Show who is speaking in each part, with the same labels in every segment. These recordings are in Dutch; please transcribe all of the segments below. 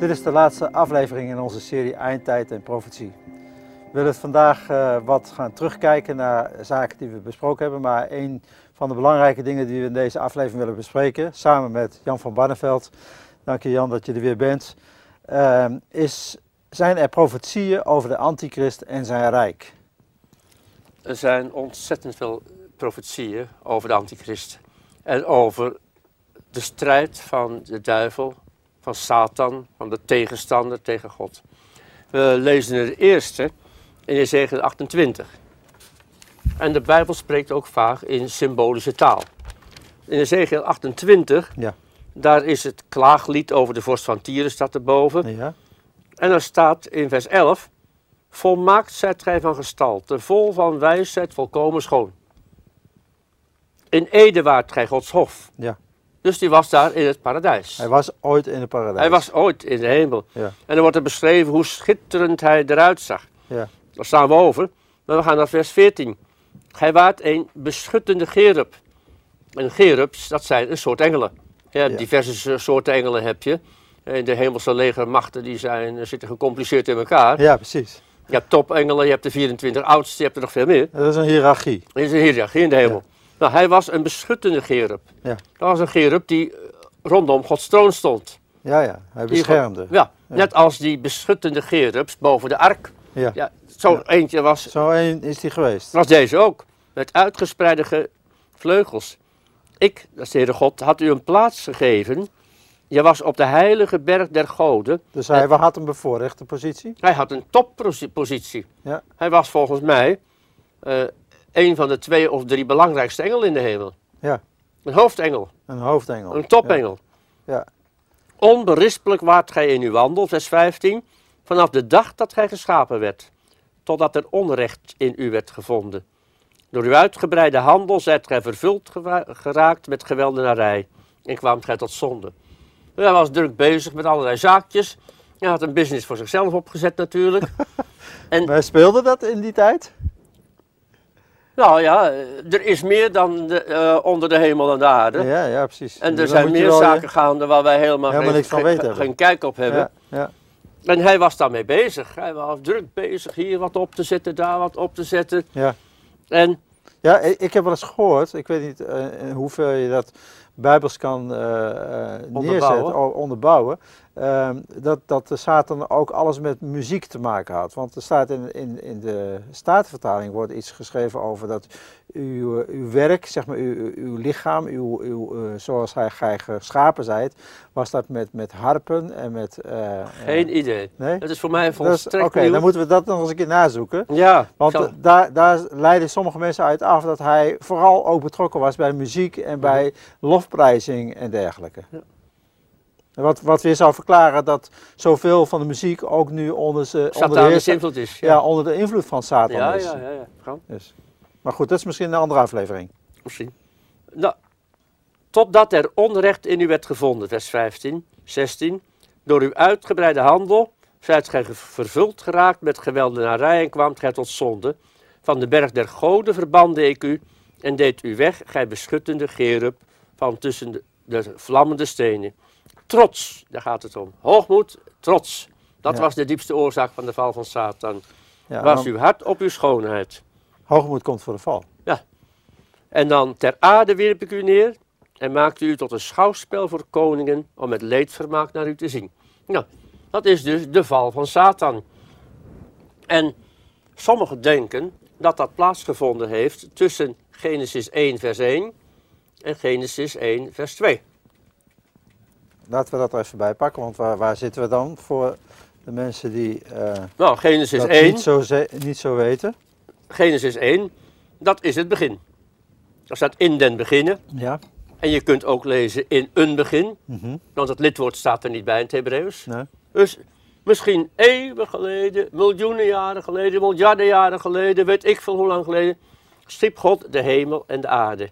Speaker 1: Dit is de laatste aflevering in onze serie Eindtijd en Profetie. We willen vandaag uh, wat gaan terugkijken naar zaken die we besproken hebben, maar een van de belangrijke dingen die we in deze aflevering willen bespreken, samen met Jan van Barneveld, dank je Jan dat je er weer bent, uh, is, zijn er profetieën over de antichrist en zijn rijk?
Speaker 2: Er zijn ontzettend veel profetieën over de antichrist en over de strijd van de duivel, van Satan, van de tegenstander tegen God. We lezen het eerste in Ezekiel 28. En de Bijbel spreekt ook vaak in symbolische taal. In Ezekiel 28, ja. daar is het klaaglied over de vorst van Tieren staat erboven. Ja. En er staat in vers 11, volmaakt zijt gij van gestalte, vol van wijsheid, volkomen schoon. In Ede waart gij Gods hof. Ja. Dus die was daar in het paradijs.
Speaker 1: Hij was ooit in het paradijs.
Speaker 2: Hij was ooit in de hemel. Ja. En dan wordt er beschreven hoe schitterend hij eruit zag. Ja. Daar staan we over. Maar we gaan naar vers 14. Hij waart een beschuttende gerub. En gerubs, dat zijn een soort engelen. Ja, Diverse soorten engelen heb je. In de hemelse legermachten die zijn, zitten gecompliceerd in elkaar.
Speaker 1: Ja, precies.
Speaker 2: Je hebt topengelen, je hebt de 24 oudste, je hebt er nog veel meer.
Speaker 1: Dat is een hiërarchie.
Speaker 2: Dat is een hiërarchie in de hemel. Nou, hij was een beschuttende gerub. Ja. Dat was een gerub die rondom Gods troon stond.
Speaker 1: Ja, ja, hij beschermde.
Speaker 2: Ja, net als die beschuttende gerubs boven de ark. Ja. ja zo eentje was...
Speaker 1: Zo een is die geweest.
Speaker 2: Was deze ook. Met uitgespreide vleugels. Ik, dat is de Heere God, had u een plaats gegeven. Je was op de heilige berg der goden.
Speaker 1: Dus hij had een bevoorrechte positie?
Speaker 2: Hij had een toppositie. Ja. Hij was volgens mij uh, een van de twee of drie belangrijkste engelen in de hemel. Ja. Een hoofdengel.
Speaker 1: Een hoofdengel.
Speaker 2: Een topengel. Ja. ja. Onberispelijk waart gij in uw wandel, vers 15, vanaf de dag dat gij geschapen werd, totdat er onrecht in u werd gevonden. Door uw uitgebreide handel zijt gij vervuld geraakt met geweldenarij en kwaamt gij tot zonde. Hij was druk bezig met allerlei zaakjes. Hij had een business voor zichzelf opgezet natuurlijk.
Speaker 1: en, maar speelde dat in die tijd?
Speaker 2: Nou ja, er is meer dan de, uh, onder de hemel en de aarde.
Speaker 1: Ja, ja, precies.
Speaker 2: En er zijn meer zaken gaande waar wij helemaal, helemaal geen, van weten geen kijk op hebben. Ja, ja. En hij was daarmee bezig. Hij was druk bezig, hier wat op te zetten, daar wat op te zetten. Ja.
Speaker 1: En, ja, ik heb wel eens gehoord, ik weet niet uh, in hoeverre je dat bijbels kan uh, neerzetten, onderbouwen, uh, dat, dat de Satan ook alles met muziek te maken had. Want er staat in, in, in de Statenvertaling wordt iets geschreven over dat uw, uw werk, zeg maar uw, uw lichaam, uw, uw, zoals hij, gij geschapen zijt, was dat met, met harpen en met...
Speaker 2: Geen idee. Nee? Dat is voor mij volstrekt
Speaker 1: Oké, dan moeten we dat nog eens een keer nazoeken. Ja. Want daar, daar leiden sommige mensen uit af dat hij vooral ook betrokken was bij muziek en bij mhm. Lofprijzing en dergelijke. Ja. Wat, wat weer zou verklaren dat zoveel van de muziek ook nu onder, ze,
Speaker 2: onder, de, invloed is.
Speaker 1: Ja. onder de invloed van Satan
Speaker 2: ja,
Speaker 1: is.
Speaker 2: Ja, ja, ja.
Speaker 1: Dus. Maar goed, dat is misschien een andere aflevering.
Speaker 2: Misschien. Nou, totdat er onrecht in u werd gevonden, vers 15, 16. Door uw uitgebreide handel zijt gij vervuld geraakt met geweldenarij en kwaamt gij tot zonde. Van de berg der goden verbande ik u en deed u weg, gij beschuttende gerub van tussen de, de vlammende stenen. Trots, daar gaat het om. Hoogmoed, trots. Dat was de diepste oorzaak van de val van Satan. Ja, was uw hart op uw schoonheid.
Speaker 1: Hoogmoed komt voor de val.
Speaker 2: Ja. En dan ter aarde wierp ik u neer en maakte u tot een schouwspel voor koningen om met leedvermaak naar u te zien. Nou, dat is dus de val van Satan. En sommigen denken dat dat plaatsgevonden heeft tussen Genesis 1 vers 1 en Genesis 1 vers 2.
Speaker 1: Laten we dat er even bij pakken, want waar, waar zitten we dan voor de mensen die uh,
Speaker 2: nou, Genesis 1,
Speaker 1: niet, zo niet zo weten?
Speaker 2: Genesis 1, dat is het begin. Dat staat in den beginnen. Ja. En je kunt ook lezen in een begin, mm want het lidwoord staat er niet bij in het Hebreeuws. Nee. Dus misschien eeuwen geleden, miljoenen jaren geleden, miljarden jaren geleden, weet ik veel hoe lang geleden, schiep God de hemel en de aarde.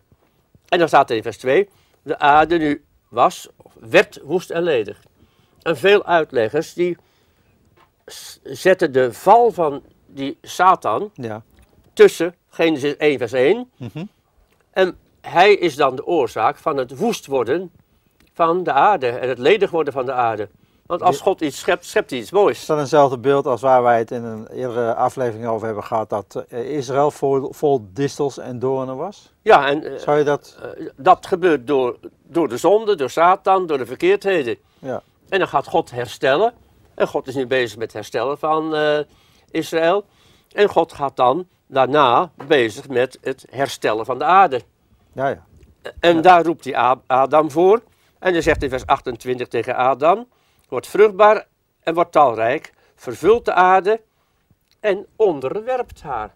Speaker 2: En dan staat er in vers 2, de aarde nu was, werd woest en ledig. En veel uitleggers die zetten de val van die Satan ja. tussen Genesis 1 vers 1 mhm. en hij is dan de oorzaak van het woest worden van de aarde en het ledig worden van de aarde. Want als God iets schept, schept hij iets moois.
Speaker 1: Is dat eenzelfde beeld als waar wij het in een eerdere aflevering over hebben gehad, dat eh, Israël vol, vol distels en doornen was?
Speaker 2: Ja, en uh,
Speaker 1: Zou je dat...
Speaker 2: uh, dat gebeurt door, door de zonde, door Satan, door de verkeerdheden.
Speaker 1: Ja.
Speaker 2: En dan gaat God herstellen. En God is nu bezig met het herstellen van uh, Israël. En God gaat dan daarna bezig met het herstellen van de aarde.
Speaker 1: Ja, ja.
Speaker 2: En
Speaker 1: Ja.
Speaker 2: daar roept hij Adam voor. En dan zegt in vers 28 tegen Adam: Word vruchtbaar en word talrijk, vervult de aarde en onderwerpt haar.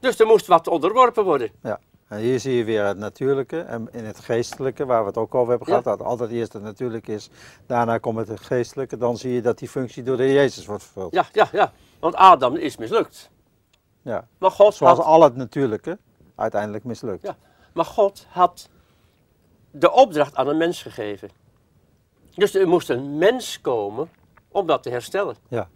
Speaker 2: Dus er moest wat onderworpen worden.
Speaker 1: En hier zie je weer het natuurlijke en in het geestelijke, waar we het ook over hebben
Speaker 2: Ja.
Speaker 1: gehad, dat altijd eerst het natuurlijke is, daarna komt het geestelijke, dan zie je dat die functie door de Heer Jezus wordt vervuld.
Speaker 2: Ja, ja, ja. Want Adam is mislukt.
Speaker 1: Ja.
Speaker 2: Maar God,
Speaker 1: Zoals
Speaker 2: had,
Speaker 1: al het natuurlijke uiteindelijk mislukt.
Speaker 2: Ja. maar God had de opdracht aan een mens gegeven. Dus er moest een mens komen om dat te herstellen.
Speaker 1: Ja.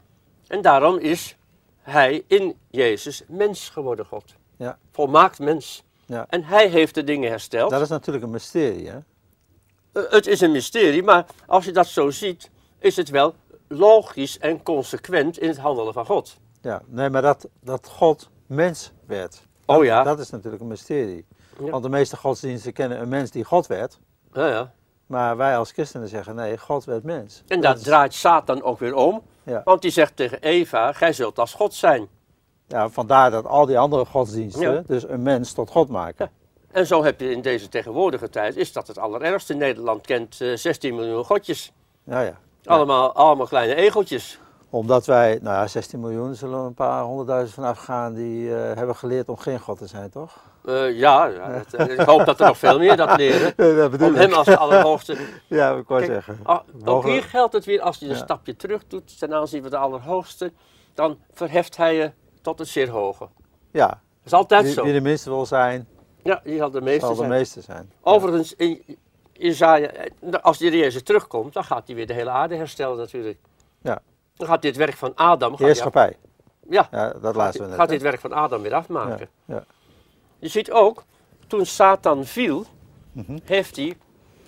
Speaker 2: En daarom is hij in Jezus mens geworden, God.
Speaker 1: Ja.
Speaker 2: Volmaakt mens.
Speaker 1: Ja.
Speaker 2: En hij heeft de dingen hersteld.
Speaker 1: Dat is natuurlijk een mysterie, hè?
Speaker 2: Eh, Het is een mysterie, maar als je dat zo ziet, is het wel logisch en consequent in het handelen van God.
Speaker 1: Ja, nee, maar dat, dat God mens werd,
Speaker 2: Oh ja,
Speaker 1: dat is natuurlijk een mysterie.
Speaker 2: Ja.
Speaker 1: Want de meeste godsdiensten kennen een mens die God werd,
Speaker 2: ja, ja.
Speaker 1: Maar wij als christenen zeggen nee, God werd mens.
Speaker 2: En
Speaker 1: Dat is-
Speaker 2: draait Satan ook weer om,
Speaker 1: Ja.
Speaker 2: want die zegt tegen Eva, gij zult als God zijn.
Speaker 1: Ja, vandaar dat al die andere godsdiensten
Speaker 2: Ja.
Speaker 1: dus een mens tot God maken.
Speaker 2: En zo heb je in deze tegenwoordige tijd, is dat het allerergste. Nederland kent eh, 16 miljoen godjes.
Speaker 1: Ja, ja.
Speaker 2: Allemaal, allemaal kleine egeltjes.
Speaker 1: Omdat wij, nou ja, 16 miljoen, zullen een paar honderdduizend vanaf gaan die eh, hebben geleerd om geen God te zijn, toch?
Speaker 2: Eh, ja, ja eh, ik hoop dat er nog veel meer dat leren.
Speaker 1: dat bedoel
Speaker 2: Om hem als de allerhoogste.
Speaker 1: Ja, ik wou
Speaker 2: Kijk,
Speaker 1: zeggen.
Speaker 2: Ah, ook hier geldt het weer, als je een
Speaker 1: Ja.
Speaker 2: stapje terug doet ten aanzien van de allerhoogste, dan verheft hij je tot het zeer hoge.
Speaker 1: Ja,
Speaker 2: Dat is altijd
Speaker 1: wie,
Speaker 2: zo.
Speaker 1: wie de minste wil zijn,
Speaker 2: Ja, die zal de meeste
Speaker 1: zal de meeste zijn.
Speaker 2: Overigens, in eh, als die Jezus terugkomt, dan gaat hij weer de hele aarde herstellen natuurlijk.
Speaker 1: Ja.
Speaker 2: Dan gaat hij het werk van Adam, hij, af-
Speaker 1: Heerschappij,
Speaker 2: ja,
Speaker 1: ja, dat laten we
Speaker 2: hij,
Speaker 1: net.
Speaker 2: gaat hij het werk van Adam weer afmaken.
Speaker 1: Ja, ja.
Speaker 2: Je ziet ook, toen Satan viel,
Speaker 1: Mhm.
Speaker 2: heeft hij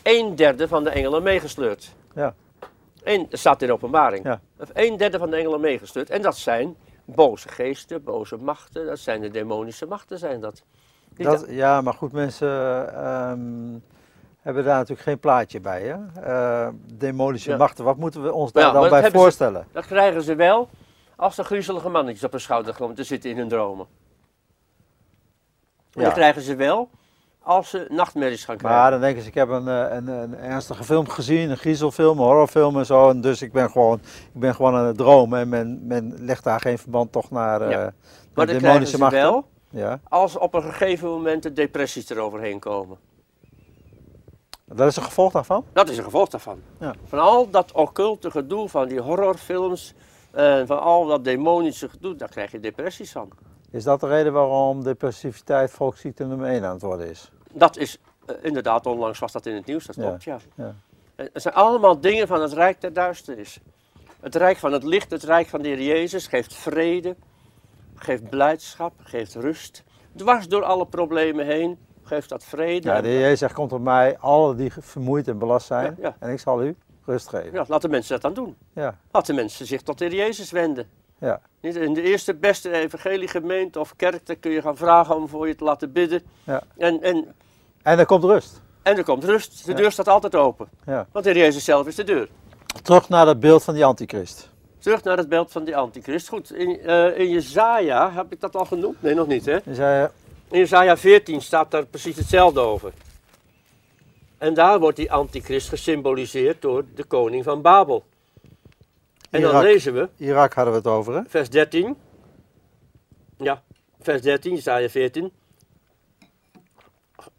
Speaker 2: een derde van de engelen meegesleurd.
Speaker 1: Ja.
Speaker 2: Eén, dat staat in openbaring.
Speaker 1: Ja.
Speaker 2: Of Een derde van de engelen meegesleurd. En dat zijn boze geesten, boze machten. Dat zijn de demonische machten, zijn dat.
Speaker 1: Dat, ja, maar goed, mensen ehm, hebben daar natuurlijk geen plaatje bij. Hè? Eh, demonische
Speaker 2: Ja.
Speaker 1: machten, wat moeten we ons
Speaker 2: Ja,
Speaker 1: daar dan bij
Speaker 2: ze-
Speaker 1: voorstellen?
Speaker 2: Dat krijgen ze wel als de griezelige mannetjes op hun schouder komen te zitten in hun dromen. En
Speaker 1: Ja.
Speaker 2: dat krijgen ze wel als ze nachtmerries gaan krijgen.
Speaker 1: Maar dan denken ze, ik heb een, eh, een, een ernstige film gezien, een griezelfilm, een horrorfilm en zo. En dus ik ben gewoon, ik ben gewoon aan het dromen en men, men legt daar geen verband toch naar, eh
Speaker 2: Ja.
Speaker 1: naar
Speaker 2: maar krijgen
Speaker 1: demonische
Speaker 2: ze
Speaker 1: machten.
Speaker 2: wel
Speaker 1: Ja,
Speaker 2: als op een gegeven moment de depressies eroverheen komen.
Speaker 1: dat is een gevolg daarvan?
Speaker 2: Dat is een gevolg daarvan.
Speaker 1: Ja.
Speaker 2: Van al dat occulte gedoe van die horrorfilms en van al dat demonische gedoe, daar krijg je depressies van.
Speaker 1: Is dat de reden waarom depressiviteit volksziekte nummer 1 aan het worden is?
Speaker 2: Dat is eh, inderdaad, onlangs was dat in het nieuws, dat klopt, ja.
Speaker 1: ja.
Speaker 2: En Het zijn allemaal dingen van het Rijk der Duisternis. Het Rijk van het Licht, het Rijk van de Heer Jezus geeft vrede, geeft blijdschap, geeft rust. Dwars door alle problemen heen geeft dat vrede.
Speaker 1: Ja, de Heer Jezus zegt, komt op mij, alle die vermoeid en belast zijn,
Speaker 2: Ja, ja.
Speaker 1: en ik zal u rust geven.
Speaker 2: Ja, laat de mensen dat dan doen.
Speaker 1: Ja,
Speaker 2: Laat de mensen zich tot de Heer Jezus wenden.
Speaker 1: ja,
Speaker 2: Niet in de eerste beste evangeliegemeente of kerk, daar kun je gaan vragen om voor je te laten bidden.
Speaker 1: Ja.
Speaker 2: En, en,
Speaker 1: En er komt rust.
Speaker 2: en er komt rust. De
Speaker 1: Ja.
Speaker 2: deur staat altijd open.
Speaker 1: Ja.
Speaker 2: Want Heer Jezus zelf is de deur.
Speaker 1: Terug naar dat beeld van die antichrist.
Speaker 2: Terug naar het beeld van die antichrist. Goed, in, eh in Jezaja, heb ik dat al genoemd? Nee, nog niet hè?
Speaker 1: Je zei,
Speaker 2: In Jezaja 14 staat daar precies hetzelfde over. En daar wordt die antichrist gesymboliseerd door de koning van Babel. En dan lezen we,
Speaker 1: Irak hadden we het over, hè?
Speaker 2: vers 13. Ja, vers 13, Jezaja 14.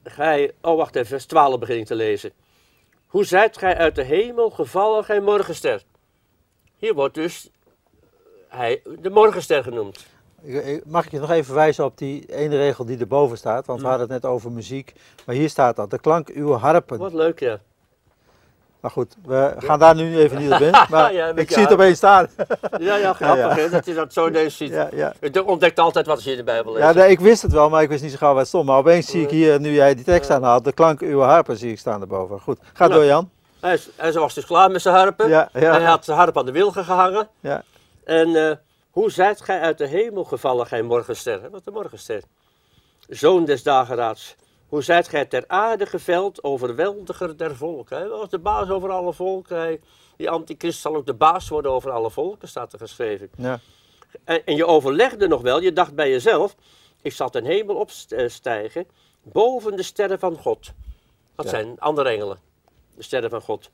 Speaker 2: Gij, oh wacht even, vers 12 begin ik te lezen. Hoe zijt gij uit de hemel gevallen, gij morgenster? Hier wordt dus hij, de morgenster genoemd.
Speaker 1: Mag ik je nog even wijzen op die ene regel die erboven staat? Want we hadden het net over muziek. Maar hier staat dat. De klank uw harpen.
Speaker 2: Wat leuk, ja.
Speaker 1: Maar goed, we gaan daar nu even niet op in. Maar
Speaker 2: Ja,
Speaker 1: ik zie het opeens staan.
Speaker 2: Ja, ja, grappig
Speaker 1: Ja, ja.
Speaker 2: hè, dat je dat zo ineens ziet. Je ontdekt altijd wat je in de Bijbel leest.
Speaker 1: ja nee, ik wist het wel, maar ik wist niet zo gauw waar het stond. Maar opeens zie ik hier, nu jij die tekst aanhaalt, de klank uw harpen zie ik staan erboven. Goed, ga door Jan.
Speaker 2: Hij, hij was dus klaar met zijn harpen.
Speaker 1: Ja.
Speaker 2: Hij had zijn harp aan de wilgen gehangen.
Speaker 1: Ja.
Speaker 2: En uh, hoe zijt gij uit de hemel gevallen, gij morgenster? Wat de morgenster. Zoon des dageraads. Hoe zijt gij ter aarde geveld, overweldiger der volken? Hij was de baas over alle volken. Hij, die antichrist zal ook de baas worden over alle volken, staat er geschreven.
Speaker 1: Ja.
Speaker 2: En, en je overlegde nog wel, je dacht bij jezelf, ik zal ten hemel opstijgen, boven de sterren van God. Dat
Speaker 1: Ja.
Speaker 2: zijn andere engelen, de sterren van God.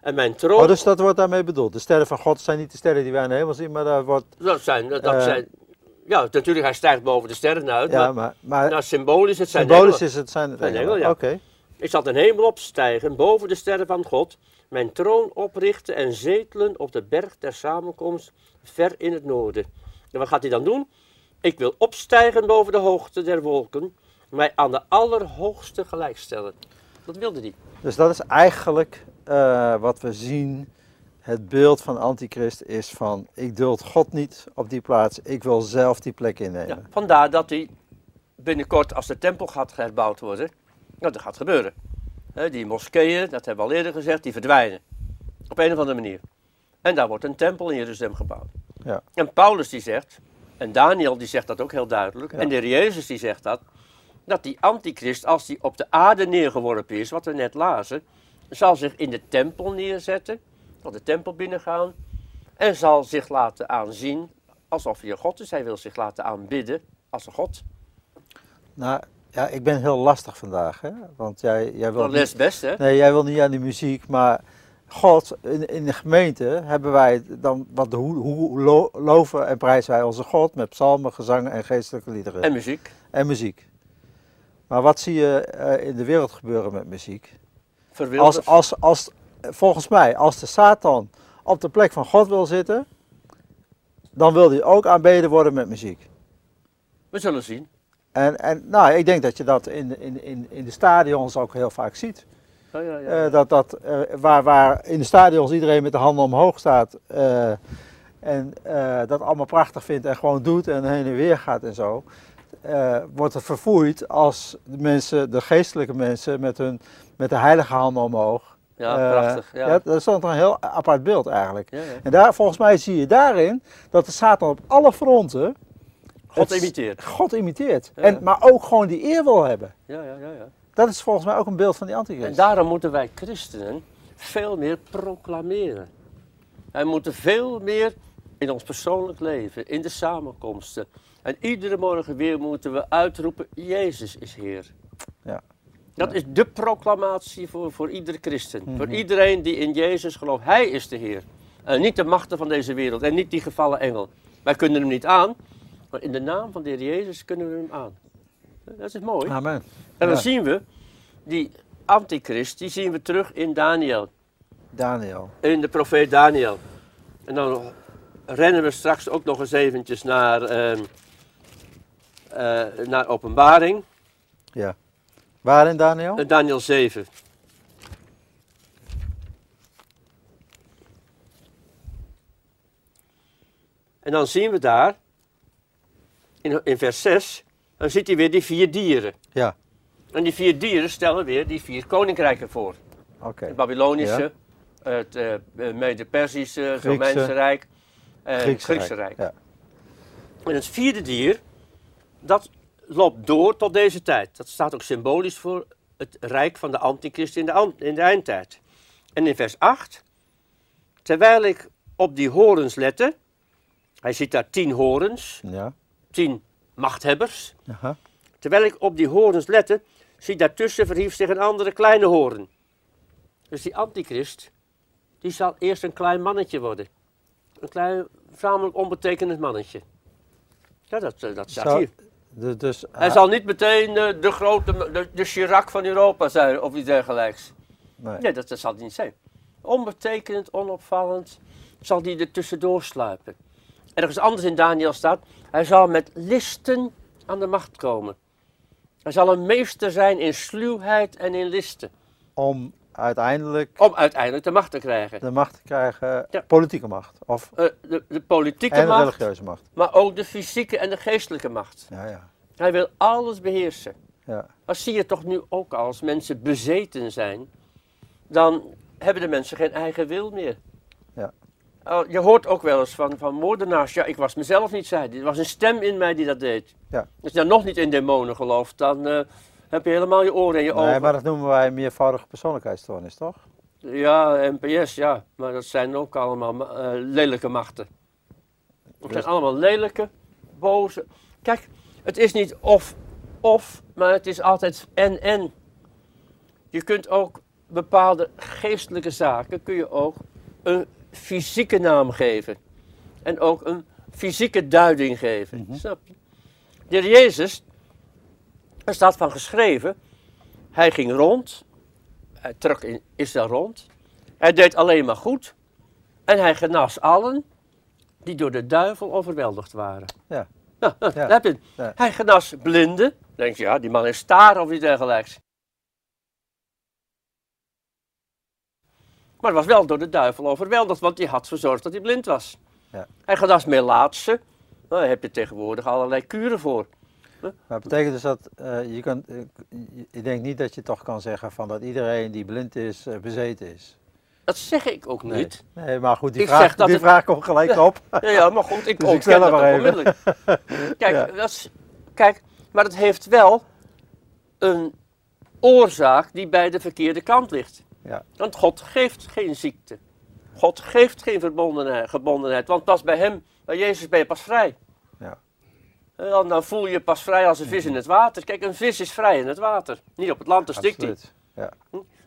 Speaker 2: En mijn troon,
Speaker 1: Oh, dus dat wordt daarmee bedoeld. De sterren van God zijn niet de sterren die wij in de hemel zien, maar daar wordt...
Speaker 2: dat zijn, dat
Speaker 1: Eh.
Speaker 2: zijn, ja natuurlijk, hij stijgt boven de sterren uit,
Speaker 1: Ja,
Speaker 2: maar
Speaker 1: maar, maar
Speaker 2: nou, symbolisch, het zijn
Speaker 1: symbolisch
Speaker 2: engelen.
Speaker 1: is het zijn het
Speaker 2: Zijn
Speaker 1: engelen.
Speaker 2: engelen, ja.
Speaker 1: Oké.
Speaker 2: Ik zal ten hemel opstijgen, boven de sterren van God, mijn troon oprichten en zetelen op de berg der samenkomst, ver in het noorden. En wat gaat hij dan doen? Ik wil opstijgen boven de hoogte der wolken, mij aan de allerhoogste gelijkstellen. Dat wilde hij.
Speaker 1: Dus dat is eigenlijk eh, wat we zien. Het beeld van Antichrist is van, ik duld God niet op die plaats, ik wil zelf die plek innemen.
Speaker 2: Ja, vandaar dat hij binnenkort, als de tempel gaat herbouwd worden, nou, dat gaat gebeuren. Die moskeeën, dat hebben we al eerder gezegd, die verdwijnen. Op een of andere manier. En daar wordt een tempel in Jeruzalem gebouwd.
Speaker 1: Ja.
Speaker 2: En Paulus die zegt, en Daniel die zegt dat ook heel duidelijk,
Speaker 1: Ja.
Speaker 2: en de Heer Jezus die zegt dat, dat die antichrist, als die op de aarde neergeworpen is, wat we net lazen, zal zich in de tempel neerzetten, de tempel binnengaan, en zal zich laten aanzien alsof hij een God is. Hij wil zich laten aanbidden als een God.
Speaker 1: Nou, ja, ik ben heel lastig vandaag, hè? want jij, jij wil...
Speaker 2: Dat is het beste, hè?
Speaker 1: Nee, jij wil niet aan die muziek, maar God, in, in de gemeente hebben wij dan, wat, hoe, hoe lo- loven en prijzen wij onze God met psalmen, gezangen en geestelijke liederen
Speaker 2: En muziek.
Speaker 1: en muziek. Maar wat zie je eh, in de wereld gebeuren met muziek?
Speaker 2: Verwilderd.
Speaker 1: Als, als, als, volgens mij, als de Satan op de plek van God wil zitten, dan wil hij ook aanbeden worden met muziek.
Speaker 2: We zullen zien.
Speaker 1: En, en nou, ik denk dat je dat in, in, in, in de stadions ook heel vaak ziet.
Speaker 2: Ja, ja, ja.
Speaker 1: Eh, dat, dat, eh, waar, waar in de stadions iedereen met de handen omhoog staat eh, en dat allemaal prachtig vindt en gewoon doet en heen en weer gaat en zo, wordt het verfoeid als de mensen, de geestelijke mensen met, hun, met de heilige handen omhoog.
Speaker 2: Ja,
Speaker 1: Eh,
Speaker 2: prachtig. Ja.
Speaker 1: dat is dan een heel apart beeld eigenlijk.
Speaker 2: Ja, ja.
Speaker 1: En daar, volgens mij zie je daarin dat de Satan op alle fronten
Speaker 2: God
Speaker 1: het-
Speaker 2: imiteert.
Speaker 1: God imiteert.
Speaker 2: Ja.
Speaker 1: En, maar ook gewoon die eer wil hebben.
Speaker 2: Ja, ja, ja, ja.
Speaker 1: Dat is volgens mij ook een beeld van die
Speaker 2: En
Speaker 1: antichrist.
Speaker 2: daarom moeten wij christenen veel meer proclameren. Wij moeten veel meer in ons persoonlijk leven, in de samenkomsten. En iedere morgen weer moeten we uitroepen, Jezus is Heer.
Speaker 1: Ja.
Speaker 2: Dat is de proclamatie voor, voor iedere christen.
Speaker 1: Mhm.
Speaker 2: Voor iedereen die in Jezus gelooft. Hij is de Heer. En niet de machten van deze wereld en niet die gevallen engel. Wij kunnen hem niet aan, maar in de naam van de Heer Jezus kunnen we hem aan. Dat is mooi.
Speaker 1: Amen.
Speaker 2: En dan
Speaker 1: Ja.
Speaker 2: zien we, die antichrist, die zien we terug in Daniel,
Speaker 1: Daniel.
Speaker 2: in de profeet Daniel. En dan rennen we straks ook nog eens eventjes naar, ehm, eh, naar openbaring,
Speaker 1: Ja. Waarin Daniel?
Speaker 2: Eh, Daniel 7. En dan zien we daar, in, in vers 6, dan ziet hij weer die vier dieren.
Speaker 1: Ja.
Speaker 2: En die vier dieren stellen weer die vier koninkrijken voor.
Speaker 1: Oké.
Speaker 2: Het Babylonische, het eh, Mede-Persische, het
Speaker 1: Griekse.
Speaker 2: Romeinse Rijk en het
Speaker 1: Griekse
Speaker 2: Griekse Rijk.
Speaker 1: Ja.
Speaker 2: En het vierde dier, dat loopt door tot deze tijd. Dat staat ook symbolisch voor het rijk van de antichrist in de, in de eindtijd. En in vers 8, terwijl ik op die horens lette, hij ziet daar tien horens,
Speaker 1: Ja.
Speaker 2: tien machthebbers.
Speaker 1: Aha.
Speaker 2: Terwijl ik op die horens lette, zie daartussen verhief zich een andere kleine hoorn. Dus die antichrist, die zal eerst een klein mannetje worden. Een klein, voornamelijk onbetekenend mannetje. Ja, dat, eh, dat staat hier.
Speaker 1: De- dus,
Speaker 2: Hij zal niet meteen eh, de grote, de, de Chirac van Europa zijn of iets dergelijks.
Speaker 1: nee.
Speaker 2: Nee, dat, dat zal hij niet zijn. Onbetekenend, onopvallend, zal die er tussendoor sluipen. Ergens anders in Daniel staat, hij zal met listen aan de macht komen. Hij zal een meester zijn in sluwheid en in listen.
Speaker 1: Om uiteindelijk
Speaker 2: Om uiteindelijk de macht te krijgen.
Speaker 1: de macht te krijgen,
Speaker 2: Ja.
Speaker 1: politieke macht. Of,
Speaker 2: Eh, de, de politieke
Speaker 1: en de
Speaker 2: macht,
Speaker 1: religieuze macht.
Speaker 2: maar ook de fysieke en de geestelijke macht.
Speaker 1: Ja, ja.
Speaker 2: Hij wil alles beheersen.
Speaker 1: ja.
Speaker 2: Maar zie je toch nu ook als mensen bezeten zijn, dan hebben de mensen geen eigen wil meer.
Speaker 1: Ja.
Speaker 2: Oh, je hoort ook wel eens van, van moordenaars, ja, ik was mezelf niet, zei Er was een stem in mij die dat deed.
Speaker 1: Ja.
Speaker 2: Als je dan nog niet in demonen gelooft, dan uh, heb je helemaal je oren en je ogen.
Speaker 1: Nee, maar dat noemen wij meervoudige persoonlijkheidsstoornis, toch?
Speaker 2: Ja, NPS, ja. Maar dat zijn ook allemaal uh, lelijke machten. Het zijn allemaal lelijke, boze. Kijk, het is niet of, of, maar het is altijd en, en. Je kunt ook bepaalde geestelijke zaken, kun je ook een fysieke naam geven. En ook een fysieke duiding geven. Mm Snap je? De Jezus, er staat van geschreven, hij ging rond, hij trok in Israël rond, hij deed alleen maar goed en hij genas allen die door de duivel overweldigd waren.
Speaker 1: Ja.
Speaker 2: Nou, ja. heb je ja. Hij genas blinden, denk je, ja, die man is staar of iets dergelijks. Maar was wel door de duivel overweldigd, want die had verzorgd dat hij blind was.
Speaker 1: Ja.
Speaker 2: Hij genas melaatse, nou, daar heb je tegenwoordig allerlei kuren voor.
Speaker 1: Maar betekent dus dat uh, je kan, uh, ik denk niet dat je toch kan zeggen van dat iedereen die blind is, uh, bezeten is.
Speaker 2: Dat zeg ik ook
Speaker 1: nee.
Speaker 2: niet.
Speaker 1: Nee, maar goed, die, ik vraag, die het... vraag komt gelijk
Speaker 2: ja,
Speaker 1: op.
Speaker 2: Ja, ja, maar goed, ik
Speaker 1: dus
Speaker 2: ontken dat
Speaker 1: maar
Speaker 2: onmiddellijk. Kijk, dat is, kijk, maar het heeft wel een oorzaak die bij de verkeerde kant ligt.
Speaker 1: Ja.
Speaker 2: Want God geeft geen ziekte. God geeft geen verbondenheid, gebondenheid, want pas bij hem, bij Jezus ben je pas vrij. En dan, dan voel je pas vrij als een vis in het water. Kijk, een vis is vrij in het water. Niet op het land, dan stikt hij.
Speaker 1: Ja.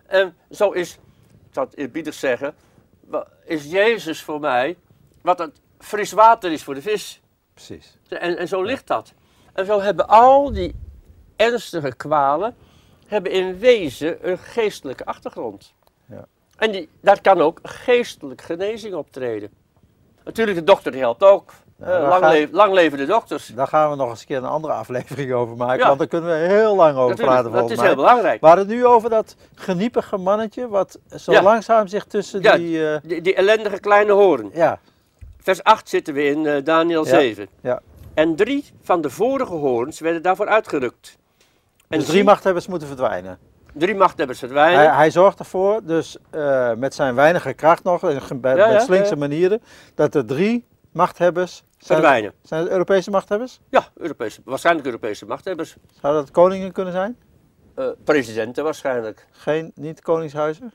Speaker 2: En zo is, ik zou het eerbiedig zeggen, is Jezus voor mij wat het fris water is voor de vis.
Speaker 1: Precies.
Speaker 2: En, en zo ligt dat. En zo hebben al die ernstige kwalen, hebben in wezen een geestelijke achtergrond.
Speaker 1: Ja.
Speaker 2: En die, daar kan ook geestelijke genezing optreden. Natuurlijk, de dokter die helpt ook.
Speaker 1: Daar
Speaker 2: lang, le- lang leven de dokters.
Speaker 1: Daar gaan we nog eens een keer een andere aflevering over maken,
Speaker 2: Ja.
Speaker 1: want daar kunnen we heel lang over
Speaker 2: Natuurlijk,
Speaker 1: praten
Speaker 2: dat is
Speaker 1: mij.
Speaker 2: heel belangrijk.
Speaker 1: We hadden het nu over dat geniepige mannetje, wat zo
Speaker 2: Ja.
Speaker 1: langzaam zich tussen
Speaker 2: Ja.
Speaker 1: die... eh,
Speaker 2: Die, die ellendige kleine hoorn.
Speaker 1: ja,
Speaker 2: Vers 8 zitten we in eh, Daniel
Speaker 1: Ja.
Speaker 2: 7.
Speaker 1: ja.
Speaker 2: En drie van de vorige hoorns werden daarvoor uitgerukt. En
Speaker 1: Dus drie machthebbers moeten verdwijnen.
Speaker 2: drie machthebbers verdwijnen.
Speaker 1: Hij, hij zorgt ervoor, dus eh, met zijn weinige kracht nog, bij- met slinkse manieren, dat er drie machthebbers... Zijn, zijn het Europese machthebbers?
Speaker 2: Ja, Europese, waarschijnlijk Europese machthebbers.
Speaker 1: Zouden dat koningen kunnen zijn?
Speaker 2: Eh, presidenten waarschijnlijk.
Speaker 1: Geen, niet koningshuizen?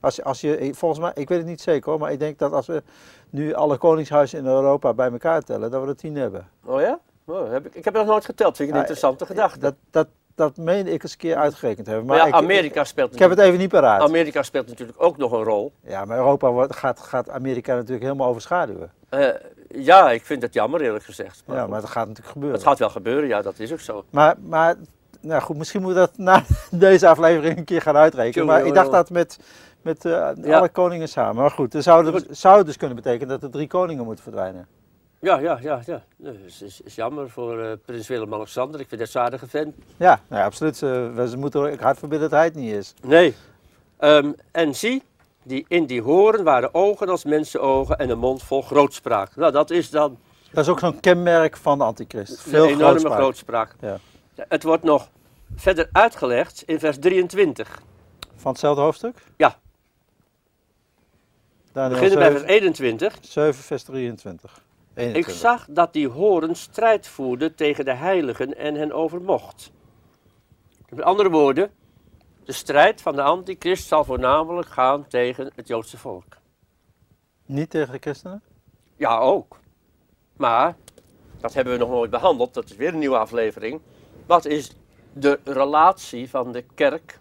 Speaker 1: Als, als je, volgens mij, ik weet het niet zeker hoor, maar ik denk dat als we nu alle koningshuizen in Europa bij elkaar tellen, dat we er tien hebben.
Speaker 2: Oh ja? Oh, heb ik, ik heb nog nooit geteld. Vind ik een interessante gedachte.
Speaker 1: Dat, dat, dat meende ik eens een keer uitgerekend hebben.
Speaker 2: maar
Speaker 1: Maar
Speaker 2: ja,
Speaker 1: ik,
Speaker 2: Amerika speelt
Speaker 1: ik heb het even niet paraat.
Speaker 2: Amerika speelt natuurlijk ook nog een rol.
Speaker 1: Ja, maar Europa wordt, gaat, gaat Amerika natuurlijk helemaal overschaduwen.
Speaker 2: Eh, ja, ik vind het jammer eerlijk gezegd. Maar
Speaker 1: Ja,
Speaker 2: goed,
Speaker 1: maar dat gaat natuurlijk gebeuren.
Speaker 2: het gaat wel gebeuren, ja, dat is ook zo.
Speaker 1: Maar, maar nou goed, misschien moeten we dat na deze aflevering een keer gaan uitrekenen. Maar ik dacht dat met, met eh,
Speaker 2: Ja.
Speaker 1: alle koningen samen. Maar goed, dan zou, het- zou het dus kunnen betekenen dat er drie koningen moeten verdwijnen.
Speaker 2: Ja, ja, ja, ja. Nee, is, is, is jammer voor eh, prins Willem-Alexander. Ik vind dat zo'n aardige vent.
Speaker 1: Ja, nou ja absoluut. We- moeten er hard verbidden dat hij het niet is.
Speaker 2: Nee. Ehm, en zie, die, in die horen waren ogen als mensenogen en een mond vol grootspraak. Nou, dat is dan
Speaker 1: Dat is ook zo'n kenmerk van de antichrist.
Speaker 2: een
Speaker 1: Veel
Speaker 2: enorme
Speaker 1: grootspraak.
Speaker 2: grootspraak.
Speaker 1: Ja.
Speaker 2: Het wordt nog verder uitgelegd in vers 23.
Speaker 1: Van hetzelfde hoofdstuk?
Speaker 2: Ja. We beginnen bij
Speaker 1: 7,
Speaker 2: vers 21.
Speaker 1: 7 vers 23.
Speaker 2: Ik
Speaker 1: 21.
Speaker 2: zag dat die horen strijd voerde tegen de heiligen en hen overmocht. Met andere woorden, de strijd van de antichrist zal voornamelijk gaan tegen het Joodse volk.
Speaker 1: Niet tegen de christenen?
Speaker 2: Ja, ook. Maar, dat hebben we nog nooit behandeld, dat is weer een nieuwe aflevering. Wat is de relatie van de kerk,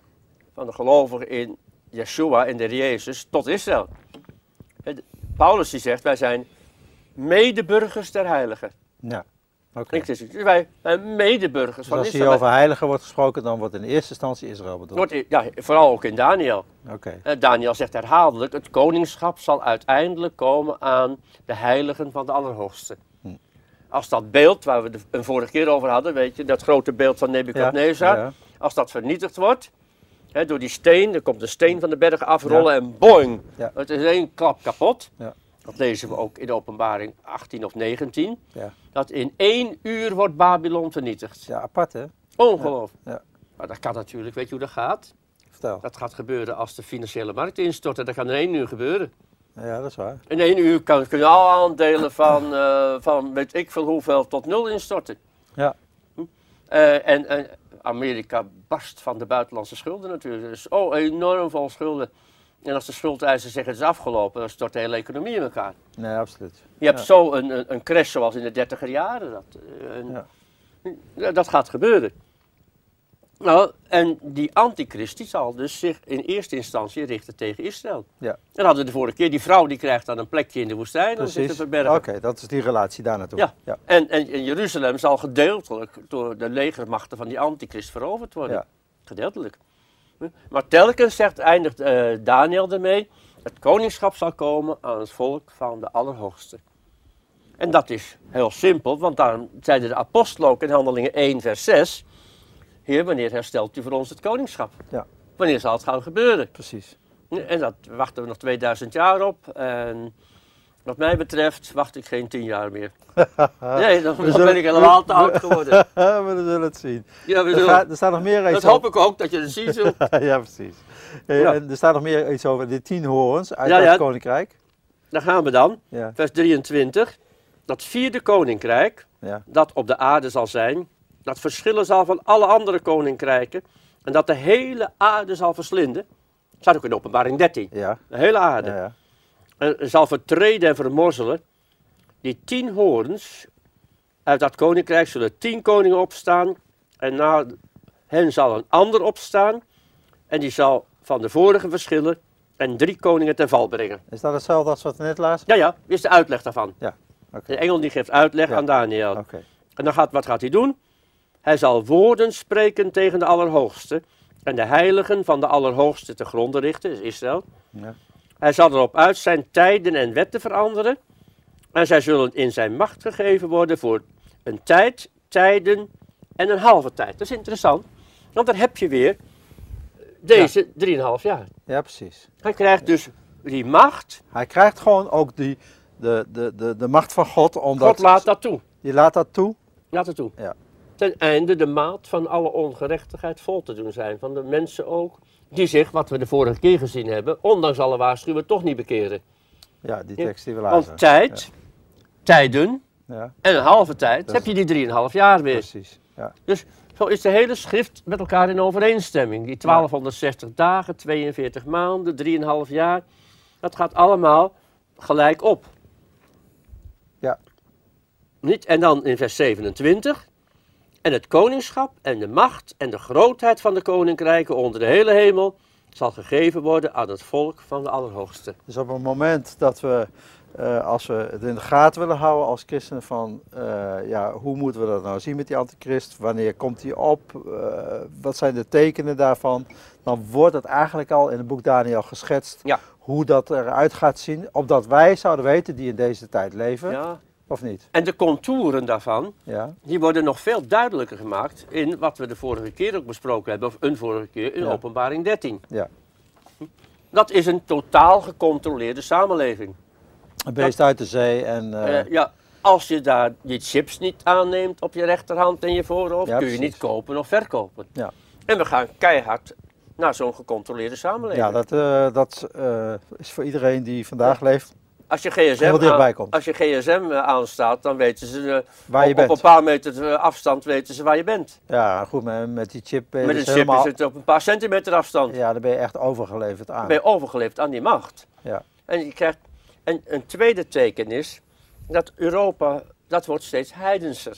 Speaker 2: van de gelovigen in Yeshua, in de Heer Jezus, tot Israël? Paulus die zegt, wij zijn medeburgers der heiligen.
Speaker 1: Ja.
Speaker 2: Zeg, wij zijn medeburgers
Speaker 1: Dus
Speaker 2: van
Speaker 1: als hier
Speaker 2: Israël.
Speaker 1: over heiligen wordt gesproken, dan wordt in eerste instantie Israël bedoeld.
Speaker 2: Wordt, ja, vooral ook in Daniel. Eh, Daniel zegt herhaaldelijk, het koningschap zal uiteindelijk komen aan de heiligen van de Allerhoogste.
Speaker 1: Hm.
Speaker 2: Als dat beeld, waar we het een vorige keer over hadden, weet je, dat grote beeld van Nebukadnezar,
Speaker 1: Ja, ja.
Speaker 2: als dat vernietigd wordt, hè, door die steen, er komt de steen van de berg afrollen en boing,
Speaker 1: Ja.
Speaker 2: het is één klap kapot.
Speaker 1: Ja.
Speaker 2: Dat lezen we ook in de openbaring 18 of 19.
Speaker 1: Ja.
Speaker 2: Dat in één uur wordt Babylon vernietigd.
Speaker 1: ja, apart hè?
Speaker 2: Ongelooflijk.
Speaker 1: Ja.
Speaker 2: Maar dat kan natuurlijk, weet je hoe dat gaat?
Speaker 1: vertel.
Speaker 2: Dat gaat gebeuren als de financiële markt instorten. Dat kan in één uur gebeuren.
Speaker 1: Ja, dat is waar.
Speaker 2: In één uur kan, kunnen alle aandelen van, uh, van weet ik veel hoeveel tot nul instorten.
Speaker 1: Ja.
Speaker 2: Uh, en, en, Amerika barst van de buitenlandse schulden natuurlijk. Dus oh, enorm veel schulden. En als de schuldeisers zeggen het is afgelopen, dan stort de hele economie in elkaar.
Speaker 1: Nee, absoluut.
Speaker 2: Je hebt zo een, een, een, crash zoals in de dertiger jaren. Dat, ja. dat gaat gebeuren. Nou, en die antichrist die zal dus zich in eerste instantie richten tegen Israël.
Speaker 1: Ja.
Speaker 2: En hadden we de vorige keer, die vrouw die krijgt dan een plekje in de woestijn om zich te verbergen.
Speaker 1: Oké, dat is die relatie daar naartoe.
Speaker 2: Ja, ja. En, en, en, Jeruzalem zal gedeeltelijk door de legermachten van die antichrist veroverd worden.
Speaker 1: Ja.
Speaker 2: Gedeeltelijk. Maar telkens zegt, eindigt uh, Daniel ermee, het koningschap zal komen aan het volk van de Allerhoogste. En dat is heel simpel, want daarom zeiden de apostelen ook in Handelingen 1 vers 6... Heer, wanneer herstelt u voor ons het koningschap?
Speaker 1: Ja.
Speaker 2: Wanneer zal het gaan gebeuren?
Speaker 1: Precies.
Speaker 2: En dat wachten we nog 2000 jaar op. En wat mij betreft wacht ik geen 10 jaar meer. nee, dan, ben ik helemaal te oud geworden.
Speaker 1: we zullen het zien.
Speaker 2: Ja, we
Speaker 1: zullen... er, er staat nog meer
Speaker 2: iets Dat hoop ik ook, dat je het zien zult.
Speaker 1: ja, precies. Ja. En er staat nog meer iets over de tien hoorns uit ja, het koninkrijk.
Speaker 2: Daar gaan we dan. Vers 23. Dat vierde koninkrijk, dat op de aarde zal zijn, dat verschillen zal van alle andere koninkrijken en dat de hele aarde zal verslinden. Dat staat ook in openbaring 13.
Speaker 1: Ja.
Speaker 2: De hele aarde. En zal vertreden en vermorzelen. Die tien hoorns uit dat koninkrijk zullen tien koningen opstaan. En na hen zal een ander opstaan. En die zal van de vorige verschillen en drie koningen ten val brengen.
Speaker 1: Is dat hetzelfde als wat we net lazen?
Speaker 2: Ja, ja, is de uitleg daarvan.
Speaker 1: Ja. Okay.
Speaker 2: De engel die geeft uitleg aan Daniel.
Speaker 1: Okay.
Speaker 2: En dan gaat, wat gaat hij doen? Hij zal woorden spreken tegen de Allerhoogste en de heiligen van de Allerhoogste te gronden richten, is Israël.
Speaker 1: Ja.
Speaker 2: Hij zal erop uit zijn tijden en wetten veranderen. En zij zullen in zijn macht gegeven worden voor een tijd, tijden en een halve tijd. Dat is interessant, want dan heb je weer deze drieënhalf jaar.
Speaker 1: Ja, precies.
Speaker 2: Hij krijgt dus die macht.
Speaker 1: Hij krijgt gewoon ook die, de, de, de, de macht van God. Omdat
Speaker 2: God laat dat toe.
Speaker 1: Die laat dat toe?
Speaker 2: Laat het toe.
Speaker 1: Ja
Speaker 2: ten einde de maat van alle ongerechtigheid vol te doen zijn. Van de mensen ook die zich, wat we de vorige keer gezien hebben, ondanks alle waarschuwen, toch niet bekeren.
Speaker 1: Ja, die tekst die we lazen.
Speaker 2: Want tijd, tijden
Speaker 1: ja.
Speaker 2: en een halve tijd, heb je die drieënhalf jaar weer.
Speaker 1: Precies, ja.
Speaker 2: Dus zo is de hele schrift met elkaar in overeenstemming. Die 1260 dagen, 42 maanden, 3,5 jaar, dat gaat allemaal gelijk op.
Speaker 1: Ja.
Speaker 2: Niet? En dan in vers 27, en het koningschap en de macht en de grootheid van de koninkrijken onder de hele hemel zal gegeven worden aan het volk van de Allerhoogste.
Speaker 1: Dus op het moment dat we, uh, als we het in de gaten willen houden als christenen van, uh, ja, hoe moeten we dat nou zien met die antichrist? Wanneer komt hij op? Uh, wat zijn de tekenen daarvan? Dan wordt het eigenlijk al in het boek Daniel geschetst
Speaker 2: ja.
Speaker 1: hoe dat eruit gaat zien. Opdat wij zouden weten die in deze tijd leven.
Speaker 2: Ja.
Speaker 1: Of niet?
Speaker 2: En de contouren daarvan,
Speaker 1: ja.
Speaker 2: die worden nog veel duidelijker gemaakt in wat we de vorige keer ook besproken hebben, of een vorige keer, in
Speaker 1: Ja.
Speaker 2: openbaring 13.
Speaker 1: Ja.
Speaker 2: Dat is een totaal gecontroleerde samenleving.
Speaker 1: Een beest uit de zee en... eh,
Speaker 2: Eh, ja, als je daar die chips niet aanneemt op je rechterhand en je voorhoofd,
Speaker 1: Ja,
Speaker 2: kun je niet kopen of verkopen.
Speaker 1: Ja.
Speaker 2: En we gaan keihard naar zo'n gecontroleerde samenleving.
Speaker 1: ja, dat, eh, dat is voor iedereen die vandaag leeft
Speaker 2: Als je gsm, aan-
Speaker 1: komt.
Speaker 2: als je gsm eh, aanstaat, dan weten ze eh,
Speaker 1: je
Speaker 2: op, een paar meter eh, afstand weten ze waar je bent.
Speaker 1: Ja, goed, met, met die chip
Speaker 2: Met een chip
Speaker 1: helemaal...
Speaker 2: is het op een paar centimeter afstand.
Speaker 1: Ja, dan ben je echt overgeleverd aan.
Speaker 2: ben je overgeleefd aan die macht.
Speaker 1: Ja.
Speaker 2: En je krijgt, en een tweede teken is dat Europa, dat wordt steeds heidenser.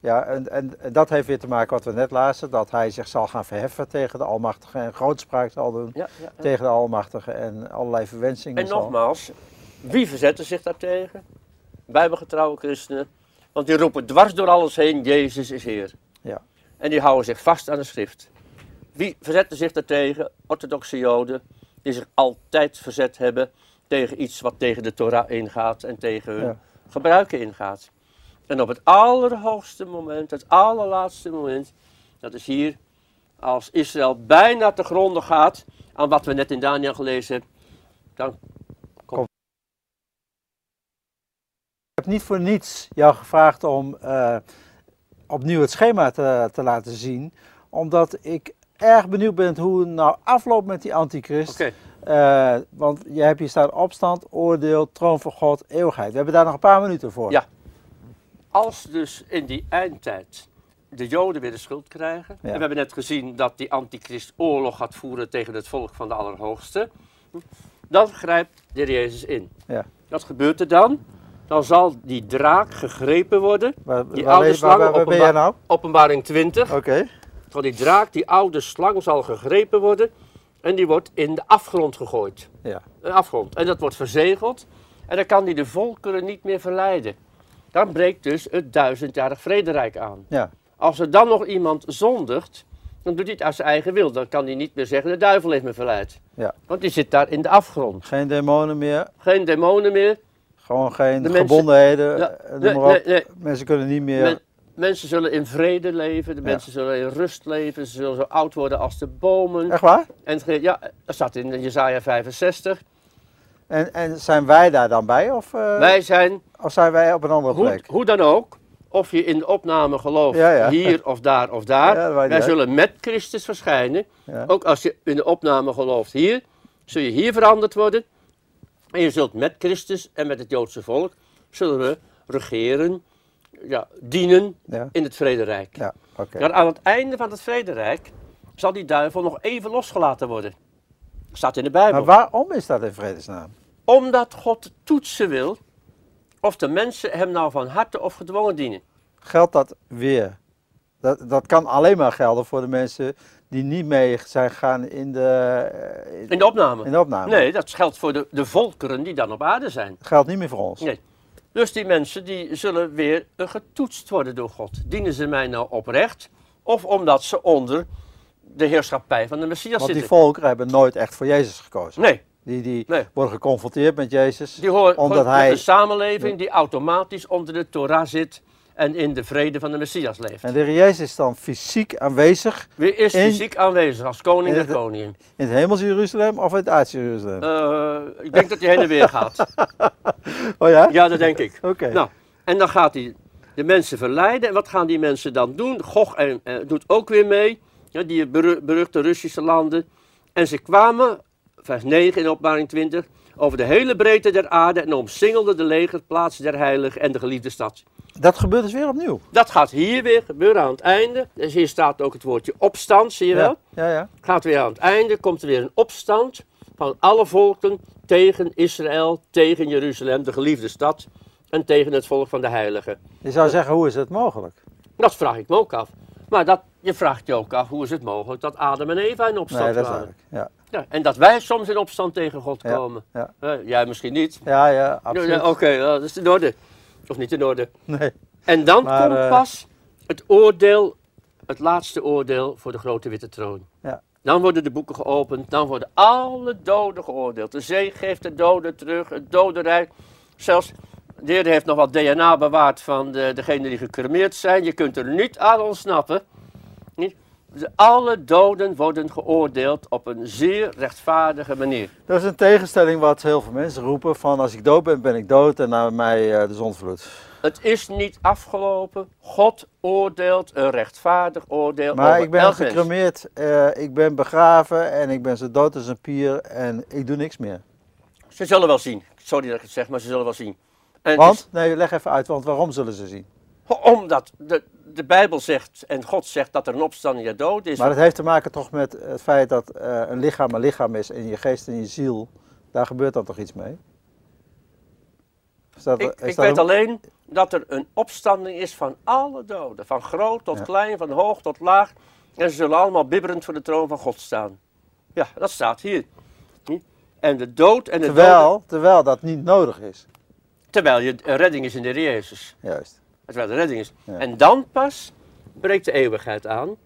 Speaker 1: Ja, en, en, dat heeft weer te maken wat we net lazen, dat hij zich zal gaan verheffen tegen de Almachtige en grootspraak zal doen
Speaker 2: Ja, ja, ja.
Speaker 1: tegen de Almachtige en allerlei verwensingen
Speaker 2: En
Speaker 1: zal-
Speaker 2: nogmaals, wie verzetten zich daartegen? Bijbelgetrouwe christenen. Want die roepen dwars door alles heen, Jezus is Heer.
Speaker 1: Ja.
Speaker 2: En die houden zich vast aan de schrift. Wie verzetten zich daartegen? Orthodoxe Joden, die zich altijd verzet hebben tegen iets wat tegen de Torah ingaat en tegen hun gebruiken ingaat. En op het allerhoogste moment, het allerlaatste moment, dat is hier, als Israël bijna te gronden gaat aan wat we net in Daniel gelezen hebben, dan
Speaker 1: Ik heb niet voor niets jou gevraagd om eh, opnieuw het schema te, te laten zien, omdat ik erg benieuwd bent hoe het nou afloopt met die antichrist.
Speaker 2: Oké.
Speaker 1: Eh, want je hebt hier staan opstand, oordeel, troon van God, eeuwigheid. We hebben daar nog een paar minuten voor.
Speaker 2: Ja. Als dus in die eindtijd de Joden weer de schuld krijgen.
Speaker 1: Ja.
Speaker 2: En we hebben net gezien dat die antichrist oorlog gaat voeren tegen het volk van de Allerhoogste. Dan grijpt de Heer Jezus in.
Speaker 1: Ja.
Speaker 2: Wat gebeurt er dan? Dan zal die draak gegrepen worden.
Speaker 1: Waar,
Speaker 2: Die
Speaker 1: waar,
Speaker 2: oude slang,
Speaker 1: waar- waar ben jij nou?
Speaker 2: Openbaring 20.
Speaker 1: Oké.
Speaker 2: Van die draak, die oude slang zal gegrepen worden. En die wordt in de afgrond gegooid.
Speaker 1: Ja.
Speaker 2: Een afgrond. En dat wordt verzegeld. En dan kan die de volkeren niet meer verleiden. Dan breekt dus het duizendjarig vrederijk aan.
Speaker 1: Ja.
Speaker 2: Als er dan nog iemand zondigt, dan doet hij het uit zijn eigen wil. Dan kan hij niet meer zeggen, de duivel heeft me verleid.
Speaker 1: Ja.
Speaker 2: Want die zit daar in de afgrond.
Speaker 1: Geen demonen meer.
Speaker 2: Geen demonen meer.
Speaker 1: Gewoon geen
Speaker 2: De mensen-
Speaker 1: gebondenheden.
Speaker 2: Ja,
Speaker 1: eh,
Speaker 2: nee, nee, nee.
Speaker 1: Mensen kunnen niet meer.
Speaker 2: Men- mensen zullen in vrede leven, de
Speaker 1: Ja.
Speaker 2: mensen zullen in rust leven, ze zullen zo oud worden als de bomen.
Speaker 1: Echt waar?
Speaker 2: En ja, dat staat in Jezaja 65.
Speaker 1: En, en zijn wij daar dan bij? Of, eh,
Speaker 2: Wij zijn,
Speaker 1: of zijn wij op een andere
Speaker 2: hoe,
Speaker 1: plek?
Speaker 2: hoe dan ook, of je in de opname gelooft,
Speaker 1: Ja, ja.
Speaker 2: hier of daar of daar,
Speaker 1: Ja,
Speaker 2: wij
Speaker 1: uit.
Speaker 2: zullen met Christus verschijnen. Ook als je in de opname gelooft hier, zul je hier veranderd worden. En je zult met Christus en met het Joodse volk, zullen we regeren, ja, dienen in het vrederijk.
Speaker 1: ja.
Speaker 2: Maar aan het einde van het vrederijk zal die duivel nog even losgelaten worden. Staat in de Bijbel.
Speaker 1: Maar waarom is dat in vredesnaam?
Speaker 2: Omdat God toetsen wil of de mensen hem nou van harte of gedwongen dienen.
Speaker 1: Geldt dat weer? Dat, dat kan alleen maar gelden voor de mensen die niet mee zijn gegaan in de, eh, in,
Speaker 2: In de opname.
Speaker 1: in de opname.
Speaker 2: Nee, dat geldt voor de, de volkeren die dan op aarde zijn.
Speaker 1: Dat geldt niet meer voor ons.
Speaker 2: Nee. Dus die mensen die zullen weer getoetst worden door God. Dienen ze mij nou oprecht? Of omdat ze onder de heerschappij van de Messias
Speaker 1: Want die
Speaker 2: zitten?
Speaker 1: volkeren hebben nooit echt voor Jezus gekozen.
Speaker 2: Nee,
Speaker 1: Die, die
Speaker 2: Nee.
Speaker 1: worden geconfronteerd met Jezus.
Speaker 2: die horen
Speaker 1: Omdat hij-
Speaker 2: een samenleving die automatisch onder de Torah zit en in de vrede van de Messias leeft.
Speaker 1: En de Heer Jezus is dan fysiek aanwezig
Speaker 2: Wie is
Speaker 1: in-
Speaker 2: fysiek aanwezig als koning
Speaker 1: in
Speaker 2: der koningen?
Speaker 1: in het hemels Jeruzalem of in het aardse Jeruzalem.
Speaker 2: Eh, ik denk dat hij heen en weer gaat.
Speaker 1: oh ja?
Speaker 2: Ja, dat denk ik.
Speaker 1: Oké.
Speaker 2: Nou, en dan gaat hij de mensen verleiden. En wat gaan die mensen dan doen? Gog en, eh, doet ook weer mee. Ja, die beru- beruchte Russische landen. En ze kwamen, vers 9 in openbaring 20, over de hele breedte der aarde en omsingelden de legerplaatsen der heiligen en de geliefde stad.
Speaker 1: Dat gebeurt dus weer opnieuw.
Speaker 2: Dat gaat hier weer gebeuren aan het einde. Dus hier staat ook het woordje opstand, zie je wel?
Speaker 1: Ja, ja.
Speaker 2: Gaat weer aan het einde, komt er weer een opstand van alle volken tegen Israël, tegen Jeruzalem, de geliefde stad, en tegen het volk van de heiligen.
Speaker 1: Je zou zeggen, hoe is het mogelijk?
Speaker 2: Dat vraag ik me ook af. Maar dat, je vraagt je ook af, hoe is het mogelijk dat Adam en Eva in opstand
Speaker 1: Nee, dat duidelijk. Ja,
Speaker 2: Ja, en dat wij soms in opstand tegen God
Speaker 1: Ja,
Speaker 2: komen.
Speaker 1: ja.
Speaker 2: Eh, jij misschien niet.
Speaker 1: ja, ja absoluut.
Speaker 2: ja, Oké, ja, dat is in orde. Of niet in orde.
Speaker 1: Nee.
Speaker 2: En dan
Speaker 1: Maar,
Speaker 2: komt
Speaker 1: eh,
Speaker 2: pas het oordeel, het laatste oordeel voor de grote witte troon.
Speaker 1: Ja.
Speaker 2: Dan worden de boeken geopend, dan worden alle doden geoordeeld. De zee geeft de doden terug, het dodenrijk. Zelfs, de Heer heeft nog wat DNA bewaard van de, degenen die gecremeerd zijn. Je kunt er niet aan ontsnappen. Alle doden worden geoordeeld op een zeer rechtvaardige manier.
Speaker 1: Dat is een tegenstelling wat heel veel mensen roepen van als ik dood ben, ben ik dood en naar mij eh, de zondvloed.
Speaker 2: Het is niet afgelopen. God oordeelt een rechtvaardig oordeel
Speaker 1: Maar
Speaker 2: over
Speaker 1: ik ben gecremeerd, eh, ik ben begraven en ik ben zo dood als een pier en ik doe niks meer.
Speaker 2: Ze zullen wel zien. Sorry dat ik het zeg, maar ze zullen wel zien. En
Speaker 1: Want, nee, leg even uit, want waarom zullen ze zien?
Speaker 2: omdat de, de Bijbel zegt en God zegt dat er een opstanding der dood is.
Speaker 1: Maar dat heeft te maken toch met het feit dat eh, een lichaam een lichaam is en je geest en je ziel, daar gebeurt dan toch iets mee? Dat,
Speaker 2: ik ik weet
Speaker 1: een-
Speaker 2: alleen dat er een opstanding is van alle doden. Van groot tot
Speaker 1: Ja.
Speaker 2: klein, van hoog tot laag. En ze zullen allemaal bibberend voor de troon van God staan. Ja, dat staat hier. En de dood en de doden-
Speaker 1: terwijl, terwijl dat niet nodig is.
Speaker 2: terwijl je redding is in de Heer Jezus.
Speaker 1: Juist.
Speaker 2: Terwijl de redding is.
Speaker 1: Ja.
Speaker 2: En dan pas breekt de eeuwigheid aan.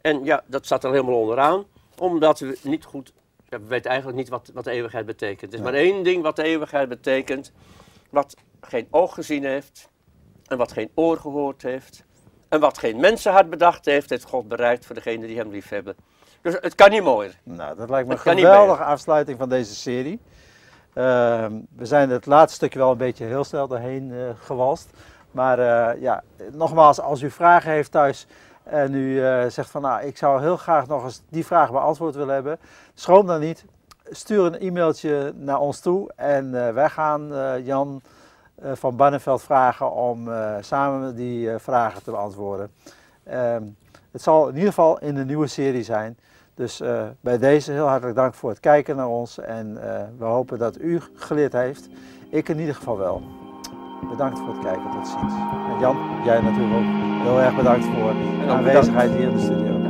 Speaker 2: En ja, dat staat er helemaal onderaan. Omdat we niet goed... Ja, we weten eigenlijk niet wat, wat de eeuwigheid betekent. Er is
Speaker 1: Ja.
Speaker 2: maar één ding wat de eeuwigheid betekent. Wat geen oog gezien heeft. En wat geen oor gehoord heeft. En wat geen mensenhart bedacht heeft, heeft God bereikt voor degenen die hem lief hebben. Dus het kan niet mooier.
Speaker 1: Nou, dat lijkt me een
Speaker 2: kan niet
Speaker 1: geweldige afsluiting van deze serie. Ehm, we zijn het laatste stukje wel een beetje heel snel doorheen eh, gewalst. Maar eh, ja, nogmaals, als u vragen heeft thuis en u zegt van nou, ik zou heel graag nog eens die vraag beantwoord willen hebben, schroom dan niet. Stuur een e-mailtje naar ons toe en wij gaan Jan van Barneveld vragen om samen die vragen te beantwoorden. Ehm, het zal in ieder geval in de nieuwe serie zijn. Dus bij deze heel hartelijk dank voor het kijken naar ons en we hopen dat u geleerd heeft. Ik in ieder geval wel. Bedankt voor het kijken, tot ziens. En Jan, jij natuurlijk ook heel erg bedankt voor de aanwezigheid hier in de studio.